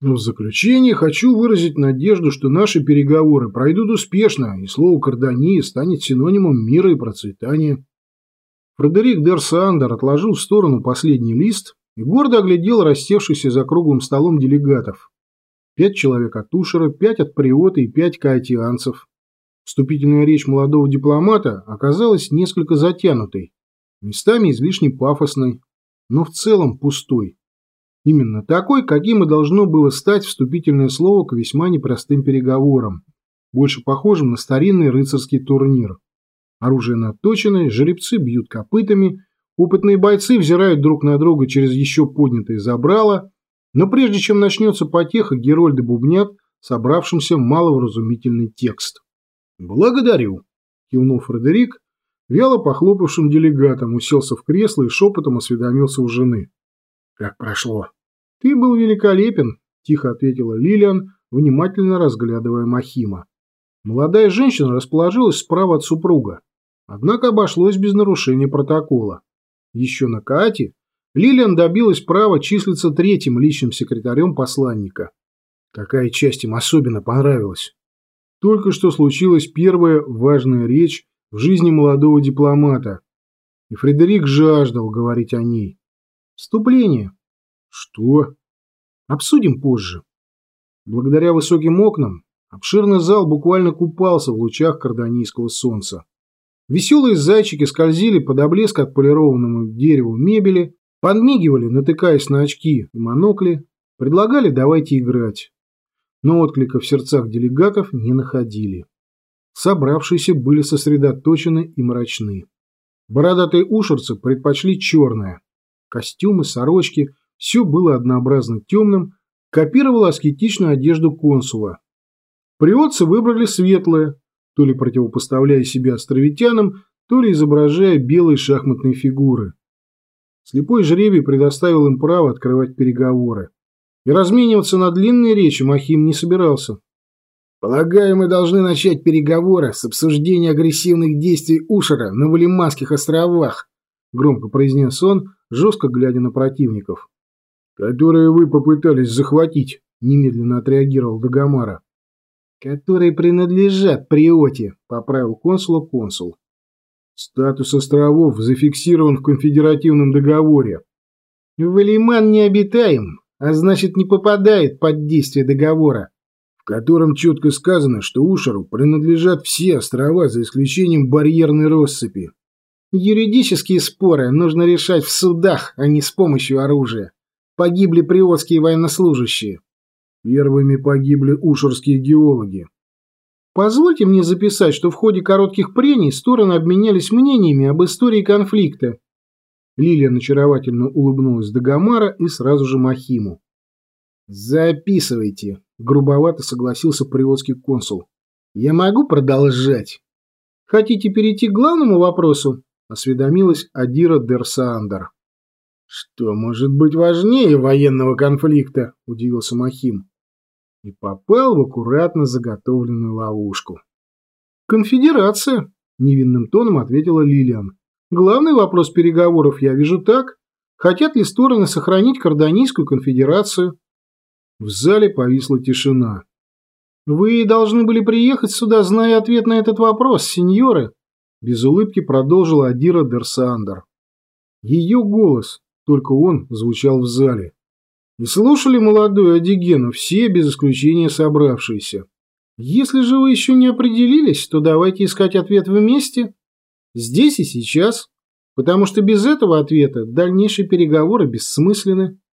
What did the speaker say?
Но в заключение хочу выразить надежду, что наши переговоры пройдут успешно, и слово «кардания» станет синонимом мира и процветания. Фредерик Дерсандер отложил в сторону последний лист и гордо оглядел рассевшихся за круглым столом делегатов. Пять человек от Тушера, пять от Приота и пять каотианцев. Вступительная речь молодого дипломата оказалась несколько затянутой, местами излишне пафосной, но в целом пустой. Именно такой, каким и должно было стать вступительное слово к весьма непростым переговорам, больше похожим на старинный рыцарский турнир. Оружие наточенное, жеребцы бьют копытами, опытные бойцы взирают друг на друга через еще поднятые забрала, но прежде чем начнется потеха, герольды бубнят собравшимся маловразумительный текст. «Благодарю», – кивнул Фредерик, вяло похлопавшим делегатом, уселся в кресло и шепотом осведомился у жены. «Как прошло?» «Ты был великолепен», – тихо ответила Лилиан, внимательно разглядывая Махима. Молодая женщина расположилась справа от супруга, однако обошлось без нарушения протокола. Еще на Каате Лилиан добилась права числиться третьим личным секретарем посланника. Какая часть им особенно понравилась? Только что случилась первая важная речь в жизни молодого дипломата, и Фредерик жаждал говорить о ней. Вступление. Что? Обсудим позже. Благодаря высоким окнам обширный зал буквально купался в лучах карданийского солнца. Веселые зайчики скользили под облеск отполированному дереву мебели, подмигивали, натыкаясь на очки и монокли, предлагали «давайте играть». Но отклика в сердцах делегатов не находили. Собравшиеся были сосредоточены и мрачны. Бородатые ушерцы предпочли черное. Костюмы, сорочки – все было однообразно темным, копировало аскетичную одежду консула. Приотцы выбрали светлое, то ли противопоставляя себя островитянам, то ли изображая белые шахматные фигуры. Слепой жребий предоставил им право открывать переговоры. И размениваться на длинные речи Махим не собирался. «Полагаю, мы должны начать переговоры с обсуждения агрессивных действий Ушера на Валиманских островах», громко произнес он, жестко глядя на противников которые вы попытались захватить, немедленно отреагировал Дагомара. Которые принадлежат Приоте, поправил консула консул. Статус островов зафиксирован в конфедеративном договоре. Валиман не обитаем, а значит не попадает под действие договора, в котором четко сказано, что Ушеру принадлежат все острова за исключением барьерной россыпи. Юридические споры нужно решать в судах, а не с помощью оружия погибли приотские военнослужащие. Первыми погибли ушерские геологи. Позвольте мне записать, что в ходе коротких прений стороны обменялись мнениями об истории конфликта. Лилия очаровательно улыбнулась Дагомара и сразу же Махиму. «Записывайте», — грубовато согласился приводский консул. «Я могу продолжать?» «Хотите перейти к главному вопросу?» — осведомилась Адира Дерсаандер. «Что может быть важнее военного конфликта?» – удивился Махим. И попал в аккуратно заготовленную ловушку. «Конфедерация», – невинным тоном ответила Лилиан. «Главный вопрос переговоров я вижу так. Хотят ли стороны сохранить Карданийскую конфедерацию?» В зале повисла тишина. «Вы должны были приехать сюда, зная ответ на этот вопрос, сеньоры», – без улыбки продолжила Адира Дерсандер. Ее голос, только он звучал в зале. И слушали молодую Адигену все, без исключения собравшиеся. Если же вы еще не определились, то давайте искать ответ вместе. Здесь и сейчас. Потому что без этого ответа дальнейшие переговоры бессмысленны.